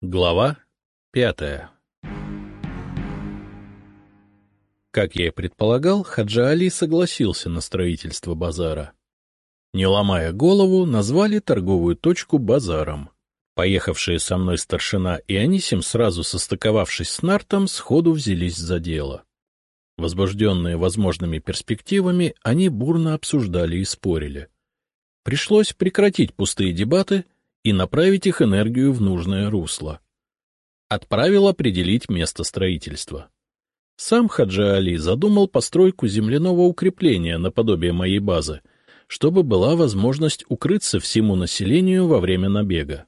Глава пятая Как я и предполагал, Хаджа Али согласился на строительство базара. Не ломая голову, назвали торговую точку базаром. Поехавшие со мной старшина и Анисим, сразу состыковавшись с Нартом, сходу взялись за дело. Возбужденные возможными перспективами, они бурно обсуждали и спорили. Пришлось прекратить пустые дебаты — и направить их энергию в нужное русло. Отправил определить место строительства. Сам Хаджи Али задумал постройку земляного укрепления наподобие моей базы, чтобы была возможность укрыться всему населению во время набега.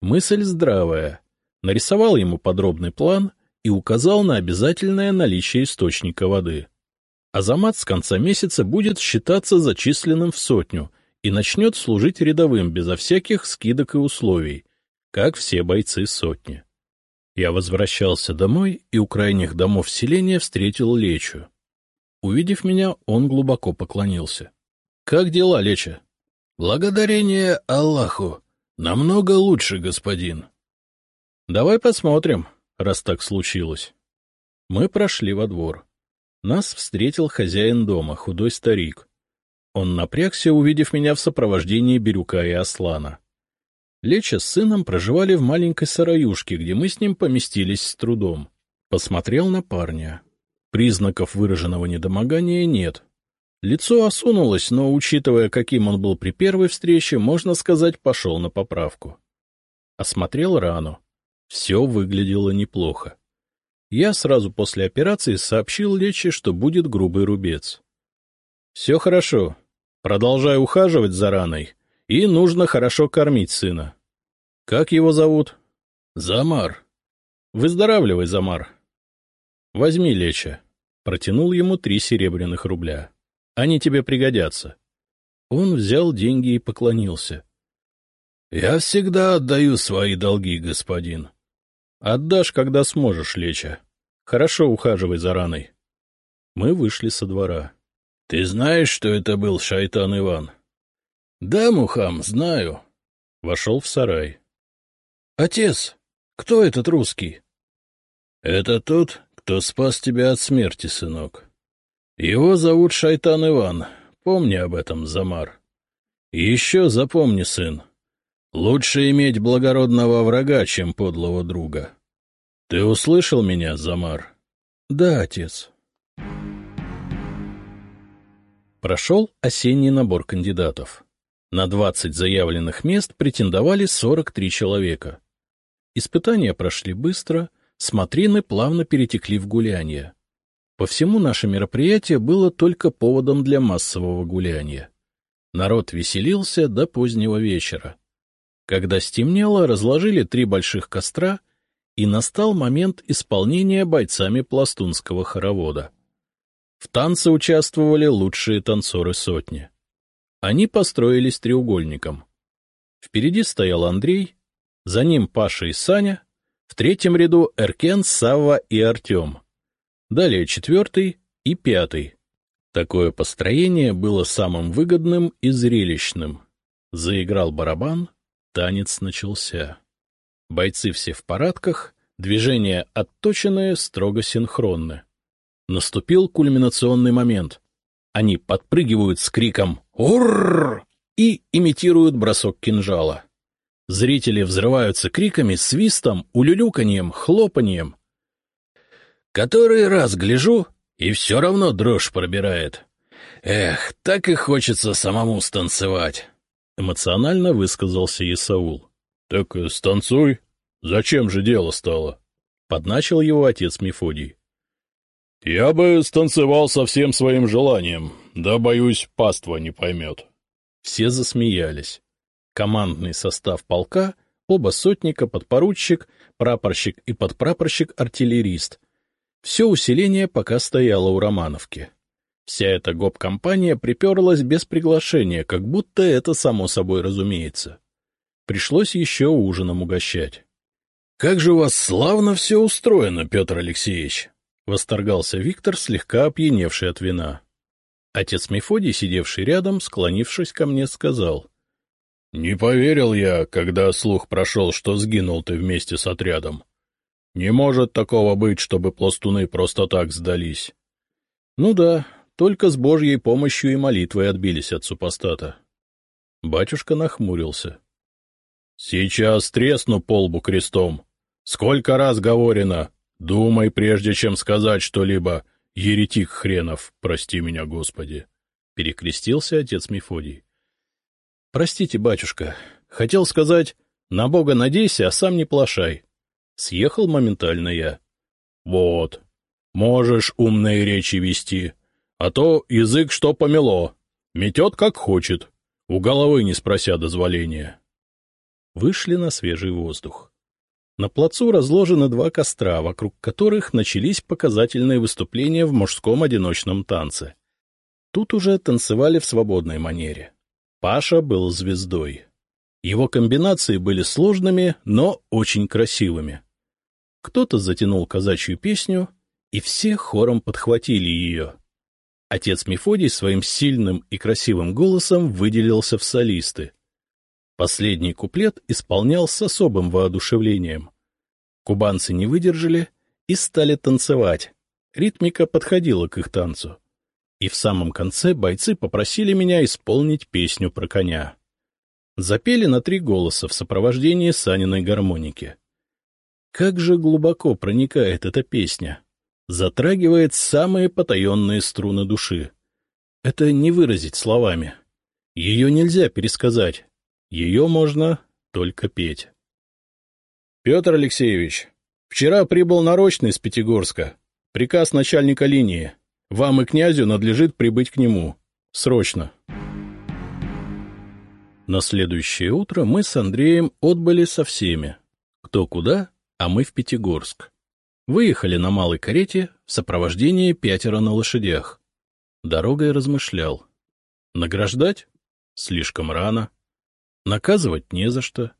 Мысль здравая. Нарисовал ему подробный план и указал на обязательное наличие источника воды. Азамат с конца месяца будет считаться зачисленным в сотню — и начнет служить рядовым безо всяких скидок и условий, как все бойцы сотни. Я возвращался домой и у крайних домов селения встретил Лечу. Увидев меня, он глубоко поклонился. — Как дела, Леча? — Благодарение Аллаху. Намного лучше, господин. — Давай посмотрим, раз так случилось. Мы прошли во двор. Нас встретил хозяин дома, худой старик. Он напрягся, увидев меня в сопровождении Бирюка и Аслана. Леча с сыном проживали в маленькой сараюшке, где мы с ним поместились с трудом. Посмотрел на парня. Признаков выраженного недомогания нет. Лицо осунулось, но, учитывая, каким он был при первой встрече, можно сказать, пошел на поправку. Осмотрел рану. Все выглядело неплохо. Я сразу после операции сообщил Лече, что будет грубый рубец. — Все хорошо, Продолжай ухаживать за раной, и нужно хорошо кормить сына. Как его зовут? Замар. Выздоравливай, Замар. Возьми леча. Протянул ему три серебряных рубля. Они тебе пригодятся. Он взял деньги и поклонился. — Я всегда отдаю свои долги, господин. — Отдашь, когда сможешь, леча. Хорошо ухаживай за раной. Мы вышли со двора. — Ты знаешь, что это был шайтан Иван? — Да, Мухам, знаю. Вошел в сарай. — Отец, кто этот русский? — Это тот, кто спас тебя от смерти, сынок. Его зовут Шайтан Иван. Помни об этом, Замар. И еще запомни, сын, лучше иметь благородного врага, чем подлого друга. Ты услышал меня, Замар? — Да, отец. Прошел осенний набор кандидатов. На 20 заявленных мест претендовали 43 человека. Испытания прошли быстро, смотрины плавно перетекли в гуляние. По всему наше мероприятие было только поводом для массового гуляния. Народ веселился до позднего вечера. Когда стемнело, разложили три больших костра, и настал момент исполнения бойцами пластунского хоровода. В танце участвовали лучшие танцоры сотни. Они построились треугольником. Впереди стоял Андрей, за ним Паша и Саня, в третьем ряду Эркен, Савва и Артем. Далее четвертый и пятый. Такое построение было самым выгодным и зрелищным. Заиграл барабан, танец начался. Бойцы все в парадках, движения отточенные, строго синхронны. Наступил кульминационный момент. Они подпрыгивают с криком «Урррр!» и имитируют бросок кинжала. Зрители взрываются криками, свистом, улюлюканьем, хлопаньем. Который раз гляжу, и все равно дрожь пробирает. Эх, так и хочется самому станцевать. Эмоционально высказался Исаул. — Так станцуй. Зачем же дело стало? — подначил его отец Мефодий. Я бы станцевал со всем своим желанием, да, боюсь, паства не поймет. Все засмеялись. Командный состав полка, оба сотника, подпоручик, прапорщик и подпрапорщик-артиллерист. Все усиление пока стояло у Романовки. Вся эта гоп-компания приперлась без приглашения, как будто это само собой разумеется. Пришлось еще ужином угощать. — Как же у вас славно все устроено, Петр Алексеевич! — восторгался Виктор, слегка опьяневший от вина. Отец Мефодий, сидевший рядом, склонившись ко мне, сказал. Не поверил я, когда слух прошел, что сгинул ты вместе с отрядом. Не может такого быть, чтобы пластуны просто так сдались. Ну да, только с Божьей помощью и молитвой отбились от супостата. Батюшка нахмурился. — Сейчас тресну полбу крестом. Сколько раз говорено, думай, прежде чем сказать что-либо, еретик хренов, прости меня, Господи. Перекрестился отец Мефодий. — Простите, батюшка, хотел сказать, на Бога надейся, а сам не плашай. Съехал моментально я. — Вот, можешь умные речи вести, а то язык что помело, метет как хочет, у головы не спрося дозволения. Вышли на свежий воздух. На плацу разложены два костра, вокруг которых начались показательные выступления в мужском одиночном танце. Тут уже танцевали в свободной манере. Паша был звездой. Его комбинации были сложными, но очень красивыми. Кто-то затянул казачью песню, и все хором подхватили ее. Отец Мефодий своим сильным и красивым голосом выделился в солисты. Последний куплет исполнял с особым воодушевлением. Кубанцы не выдержали и стали танцевать. Ритмика подходила к их танцу. И в самом конце бойцы попросили меня исполнить песню про коня. Запели на три голоса в сопровождении Саниной гармоники. Как же глубоко проникает эта песня! Затрагивает самые потаенные струны души. Это не выразить словами. Ее нельзя пересказать. Ее можно только петь. — Петр Алексеевич, вчера прибыл нарочный из Пятигорска. Приказ начальника линии. Вам и князю надлежит прибыть к нему. Срочно. На следующее утро мы с Андреем отбыли со всеми. Кто куда, а мы в Пятигорск. Выехали на малой карете в сопровождении пятеро на лошадях. Дорогой размышлял. Награждать? Слишком рано. Наказывать не за что.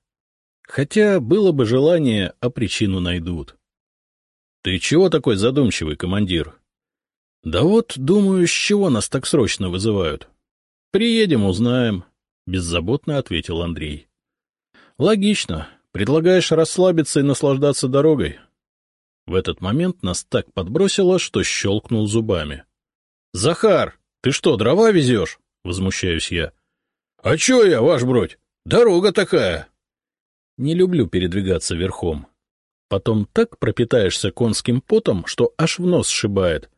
Хотя было бы желание, а причину найдут. — Ты чего такой задумчивый, командир? — Да вот, думаю, с чего нас так срочно вызывают. — Приедем, узнаем, — беззаботно ответил Андрей. — Логично. Предлагаешь расслабиться и наслаждаться дорогой? В этот момент нас так подбросило, что щелкнул зубами. — Захар, ты что, дрова везешь? — возмущаюсь я. — А чё я, ваш бродь? Дорога такая. Не люблю передвигаться верхом. Потом так пропитаешься конским потом, что аж в нос сшибает.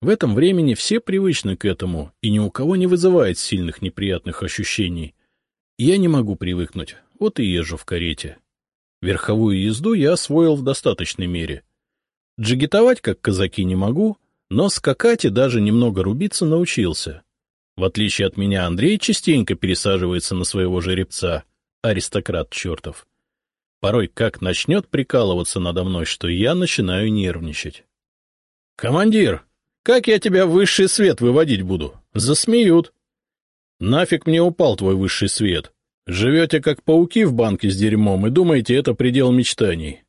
В этом времени все привычны к этому, и ни у кого не вызывает сильных неприятных ощущений. Я не могу привыкнуть, вот и езжу в карете. Верховую езду я освоил в достаточной мере. Джигитовать, как казаки, не могу, но скакать и даже немного рубиться научился. В отличие от меня, Андрей частенько пересаживается на своего жеребца, аристократ чертов. Порой как начнет прикалываться надо мной, что я начинаю нервничать. — Командир, как я тебя в высший свет выводить буду? Засмеют. — Нафиг мне упал твой высший свет? Живете как пауки в банке с дерьмом и думаете, это предел мечтаний.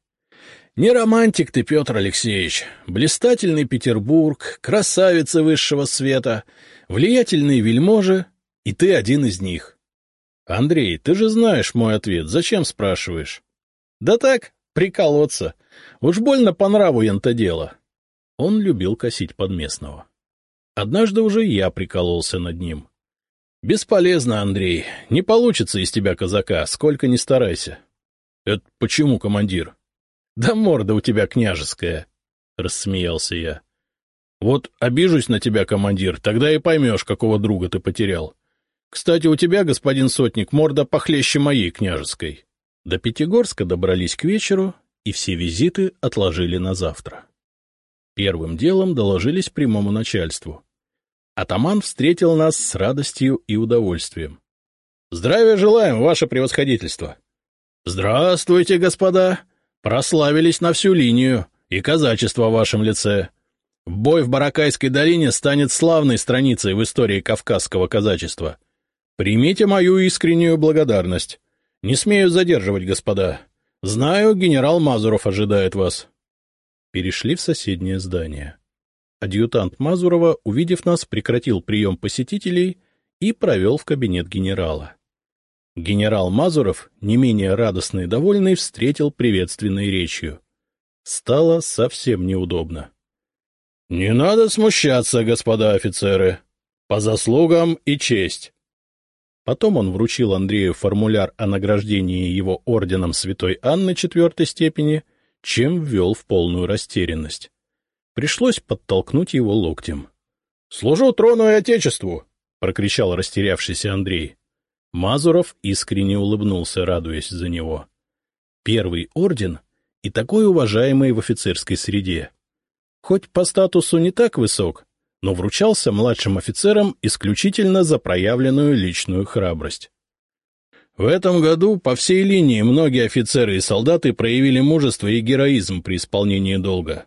Не романтик ты, Петр Алексеевич. Блистательный Петербург, красавицы высшего света, влиятельные вельможи, и ты один из них. Андрей, ты же знаешь мой ответ, зачем спрашиваешь? Да так, приколоться. Уж больно по нраву янто дело. Он любил косить под местного. Однажды уже я прикололся над ним. — Бесполезно, Андрей. Не получится из тебя казака, сколько ни старайся. — Это почему, командир? — Да морда у тебя княжеская, — рассмеялся я. — Вот обижусь на тебя, командир, тогда и поймешь, какого друга ты потерял. Кстати, у тебя, господин сотник, морда похлеще моей княжеской. До Пятигорска добрались к вечеру, и все визиты отложили на завтра. Первым делом доложились прямому начальству. Атаман встретил нас с радостью и удовольствием. — Здравия желаем, ваше превосходительство! — Здравствуйте, господа! Прославились на всю линию, и казачество в вашем лице. Бой в Баракайской долине станет славной страницей в истории кавказского казачества. Примите мою искреннюю благодарность. Не смею задерживать, господа. Знаю, генерал Мазуров ожидает вас. Перешли в соседнее здание. Адъютант Мазурова, увидев нас, прекратил прием посетителей и провел в кабинет генерала. Генерал Мазуров, не менее радостный и довольный, встретил приветственной речью. Стало совсем неудобно. — Не надо смущаться, господа офицеры. По заслугам и честь. Потом он вручил Андрею формуляр о награждении его орденом Святой Анны четвертой степени, чем ввел в полную растерянность. Пришлось подтолкнуть его локтем. — Служу трону и отечеству! — прокричал растерявшийся Андрей. Мазуров искренне улыбнулся, радуясь за него. Первый орден и такой уважаемый в офицерской среде. Хоть по статусу не так высок, но вручался младшим офицерам исключительно за проявленную личную храбрость. В этом году по всей линии многие офицеры и солдаты проявили мужество и героизм при исполнении долга.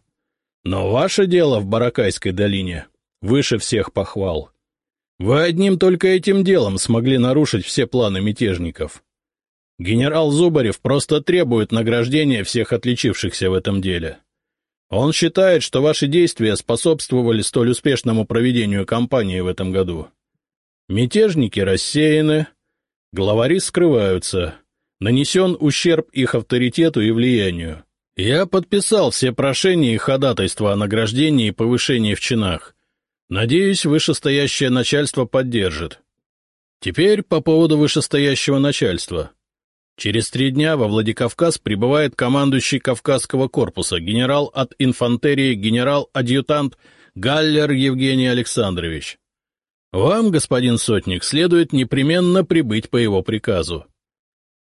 Но ваше дело в Баракайской долине выше всех похвал. Вы одним только этим делом смогли нарушить все планы мятежников. Генерал Зубарев просто требует награждения всех отличившихся в этом деле. Он считает, что ваши действия способствовали столь успешному проведению кампании в этом году. Мятежники рассеяны, главари скрываются, нанесен ущерб их авторитету и влиянию. Я подписал все прошения и ходатайства о награждении и повышении в чинах. Надеюсь, вышестоящее начальство поддержит. Теперь по поводу вышестоящего начальства. Через три дня во Владикавказ прибывает командующий Кавказского корпуса, генерал от инфантерии, генерал-адъютант Галлер Евгений Александрович. Вам, господин Сотник, следует непременно прибыть по его приказу.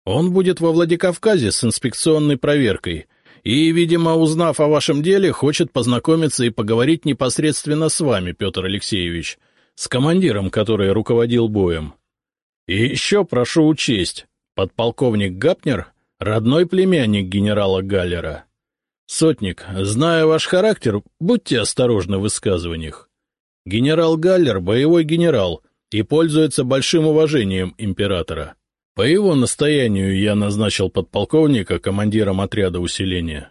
Он будет во Владикавказе с инспекционной проверкой и, видимо, узнав о вашем деле, хочет познакомиться и поговорить непосредственно с вами, Петр Алексеевич, с командиром, который руководил боем. И еще прошу учесть, Подполковник Гапнер — родной племянник генерала Галлера. Сотник, зная ваш характер, будьте осторожны в высказываниях. Генерал Галлер — боевой генерал и пользуется большим уважением императора. По его настоянию я назначил подполковника командиром отряда усиления.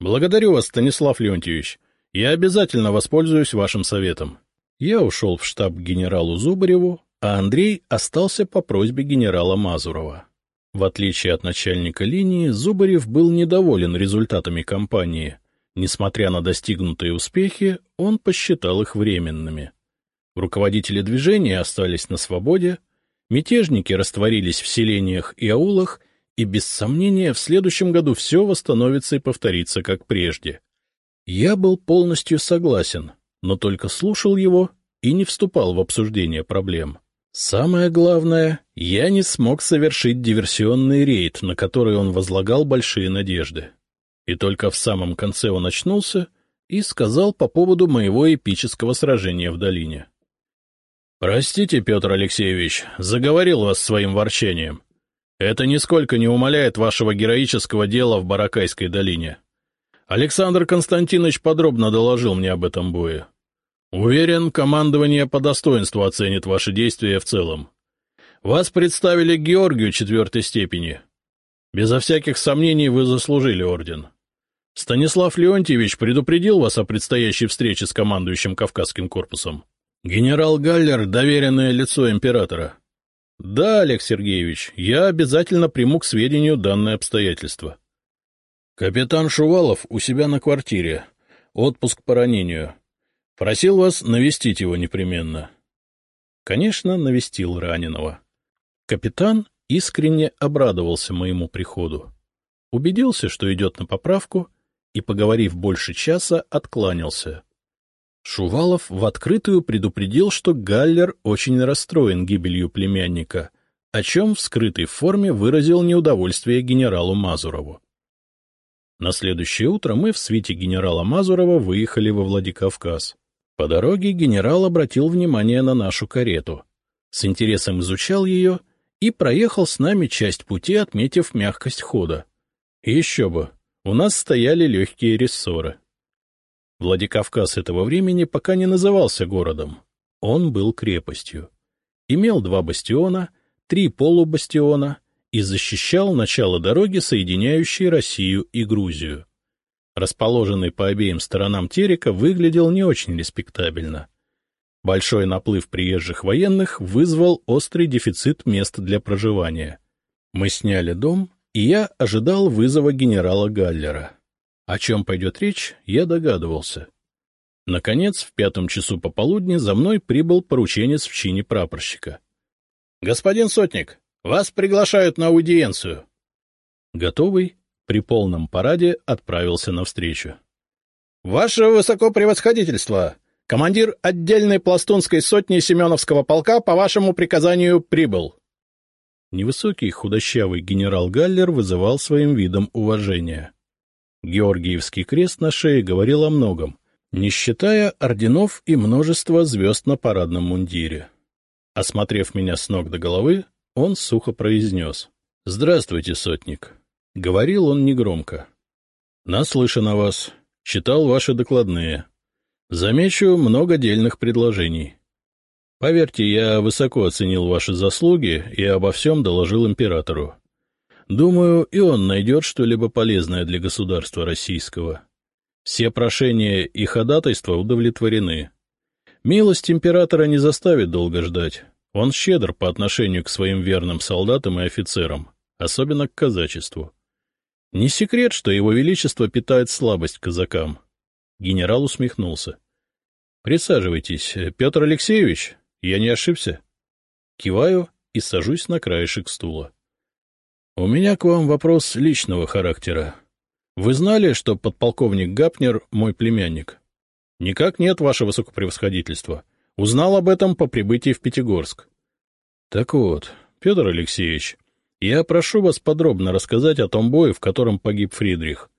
Благодарю вас, Станислав Леонтьевич. Я обязательно воспользуюсь вашим советом. Я ушел в штаб генералу Зубареву, а Андрей остался по просьбе генерала Мазурова. В отличие от начальника линии, Зубарев был недоволен результатами кампании. Несмотря на достигнутые успехи, он посчитал их временными. Руководители движения остались на свободе, мятежники растворились в селениях и аулах, и, без сомнения, в следующем году все восстановится и повторится, как прежде. Я был полностью согласен, но только слушал его и не вступал в обсуждение проблем. Самое главное, я не смог совершить диверсионный рейд, на который он возлагал большие надежды. И только в самом конце он очнулся и сказал по поводу моего эпического сражения в долине. — Простите, Петр Алексеевич, заговорил вас своим ворчанием. Это нисколько не умаляет вашего героического дела в Баракайской долине. Александр Константинович подробно доложил мне об этом бое. Уверен, командование по достоинству оценит ваши действия в целом. Вас представили Георгию четвертой степени. Безо всяких сомнений вы заслужили орден. Станислав Леонтьевич предупредил вас о предстоящей встрече с командующим Кавказским корпусом. Генерал Галлер — доверенное лицо императора. Да, Олег Сергеевич, я обязательно приму к сведению данное обстоятельство. Капитан Шувалов у себя на квартире. Отпуск по ранению. Просил вас навестить его непременно. Конечно, навестил раненого. Капитан искренне обрадовался моему приходу. Убедился, что идет на поправку, и, поговорив больше часа, откланялся. Шувалов в открытую предупредил, что Галлер очень расстроен гибелью племянника, о чем в скрытой форме выразил неудовольствие генералу Мазурову. На следующее утро мы в свите генерала Мазурова выехали во Владикавказ. По дороге генерал обратил внимание на нашу карету, с интересом изучал ее и проехал с нами часть пути, отметив мягкость хода. Еще бы, у нас стояли легкие рессоры. Владикавказ этого времени пока не назывался городом. Он был крепостью. Имел два бастиона, три полубастиона и защищал начало дороги, соединяющей Россию и Грузию расположенный по обеим сторонам терека, выглядел не очень респектабельно. Большой наплыв приезжих военных вызвал острый дефицит мест для проживания. Мы сняли дом, и я ожидал вызова генерала Галлера. О чем пойдет речь, я догадывался. Наконец, в пятом часу пополудни за мной прибыл порученец в чине прапорщика. — Господин Сотник, вас приглашают на аудиенцию. Готовый, при полном параде отправился навстречу. — Ваше высокопревосходительство! Командир отдельной пластунской сотни Семеновского полка по вашему приказанию прибыл. Невысокий худощавый генерал Галлер вызывал своим видом уважение. Георгиевский крест на шее говорил о многом, не считая орденов и множества звезд на парадном мундире. Осмотрев меня с ног до головы, он сухо произнес. — Здравствуйте, сотник. Говорил он негромко. — Наслышан о вас. Читал ваши докладные. Замечу много дельных предложений. Поверьте, я высоко оценил ваши заслуги и обо всем доложил императору. Думаю, и он найдет что-либо полезное для государства российского. Все прошения и ходатайства удовлетворены. Милость императора не заставит долго ждать. Он щедр по отношению к своим верным солдатам и офицерам, особенно к казачеству. Не секрет, что его величество питает слабость к казакам. Генерал усмехнулся. — Присаживайтесь, Петр Алексеевич, я не ошибся? Киваю и сажусь на краешек стула. — У меня к вам вопрос личного характера. Вы знали, что подполковник Гапнер — мой племянник? — Никак нет, ваше высокопревосходительство. Узнал об этом по прибытии в Пятигорск. — Так вот, Петр Алексеевич, я прошу вас подробно рассказать о том бое, в котором погиб Фридрих.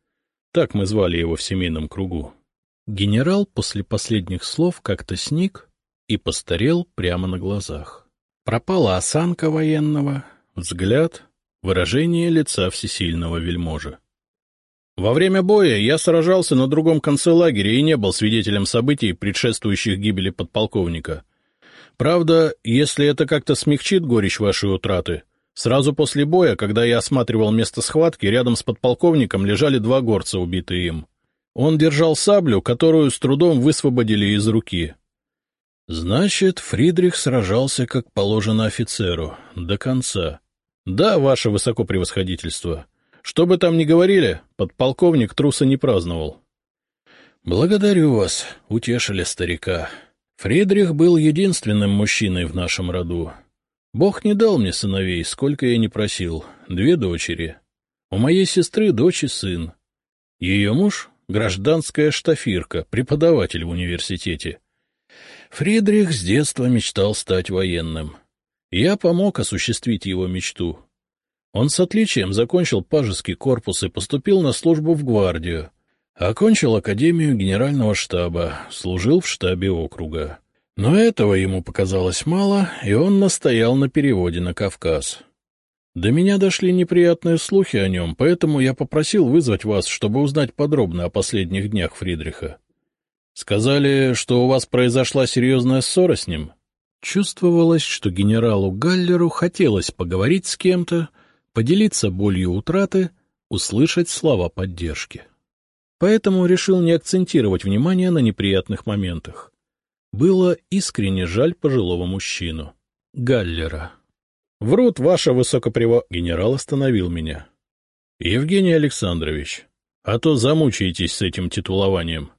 Так мы звали его в семейном кругу. Генерал после последних слов как-то сник и постарел прямо на глазах. Пропала осанка военного, взгляд, выражение лица всесильного вельможа. Во время боя я сражался на другом конце лагеря и не был свидетелем событий, предшествующих гибели подполковника. Правда, если это как-то смягчит горечь вашей утраты, сразу после боя, когда я осматривал место схватки, рядом с подполковником лежали два горца, убитые им. Он держал саблю, которую с трудом высвободили из руки. Значит, Фридрих сражался, как положено офицеру, до конца. Да, ваше высокопревосходительство. Что бы там ни говорили, подполковник труса не праздновал. Благодарю вас, утешили старика. Фридрих был единственным мужчиной в нашем роду. Бог не дал мне сыновей, сколько я не просил, две дочери. У моей сестры дочь и сын. Ее муж — гражданская штафирка, преподаватель в университете. Фридрих с детства мечтал стать военным. Я помог осуществить его мечту. Он с отличием закончил пажеский корпус и поступил на службу в гвардию. Окончил Академию Генерального штаба, служил в штабе округа. Но этого ему показалось мало, и он настоял на переводе на Кавказ. До меня дошли неприятные слухи о нем, поэтому я попросил вызвать вас, чтобы узнать подробно о последних днях Фридриха. Сказали, что у вас произошла серьезная ссора с ним. Чувствовалось, что генералу Галлеру хотелось поговорить с кем-то, поделиться болью утраты, услышать слова поддержки. Поэтому решил не акцентировать внимание на неприятных моментах. Было искренне жаль пожилого мужчину. Галлера. «Врут, ваше высокопрево...» Генерал остановил меня. «Евгений Александрович, а то замучаетесь с этим титулованием.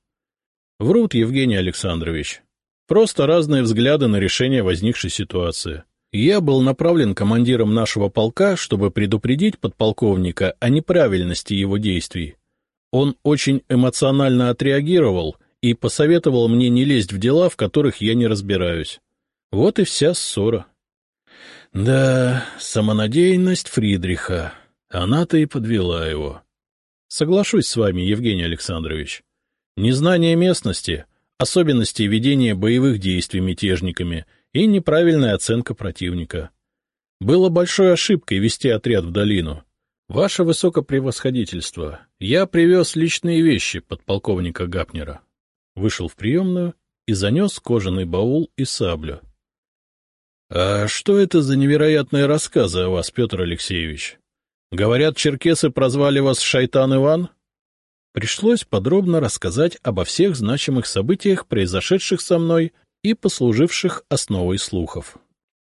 Врут, Евгений Александрович. Просто разные взгляды на решение возникшей ситуации. Я был направлен командиром нашего полка, чтобы предупредить подполковника о неправильности его действий. Он очень эмоционально отреагировал и посоветовал мне не лезть в дела, в которых я не разбираюсь. Вот и вся ссора. Да, самонадеянность Фридриха. Она-то и подвела его. Соглашусь с вами, Евгений Александрович. Незнание местности, особенности ведения боевых действий мятежниками и неправильная оценка противника. Было большой ошибкой вести отряд в долину. Ваше высокопревосходительство, я привез личные вещи подполковника Гапнера. Вышел в приемную и занес кожаный баул и саблю. — А что это за невероятные рассказы о вас, Петр Алексеевич? Говорят, черкесы прозвали вас Шайтан Иван? — Пришлось подробно рассказать обо всех значимых событиях, произошедших со мной, и послуживших основой слухов.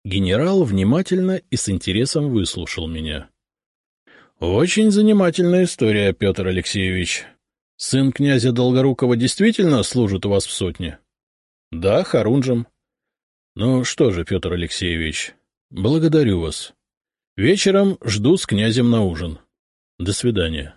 Генерал внимательно и с интересом выслушал меня. — Очень занимательная история, Петр Алексеевич. Сын князя Долгорукова действительно служит у вас в сотне? — Да, Харунжем. — Ну что же, Петр Алексеевич, благодарю вас. Вечером жду с князем на ужин. До свидания.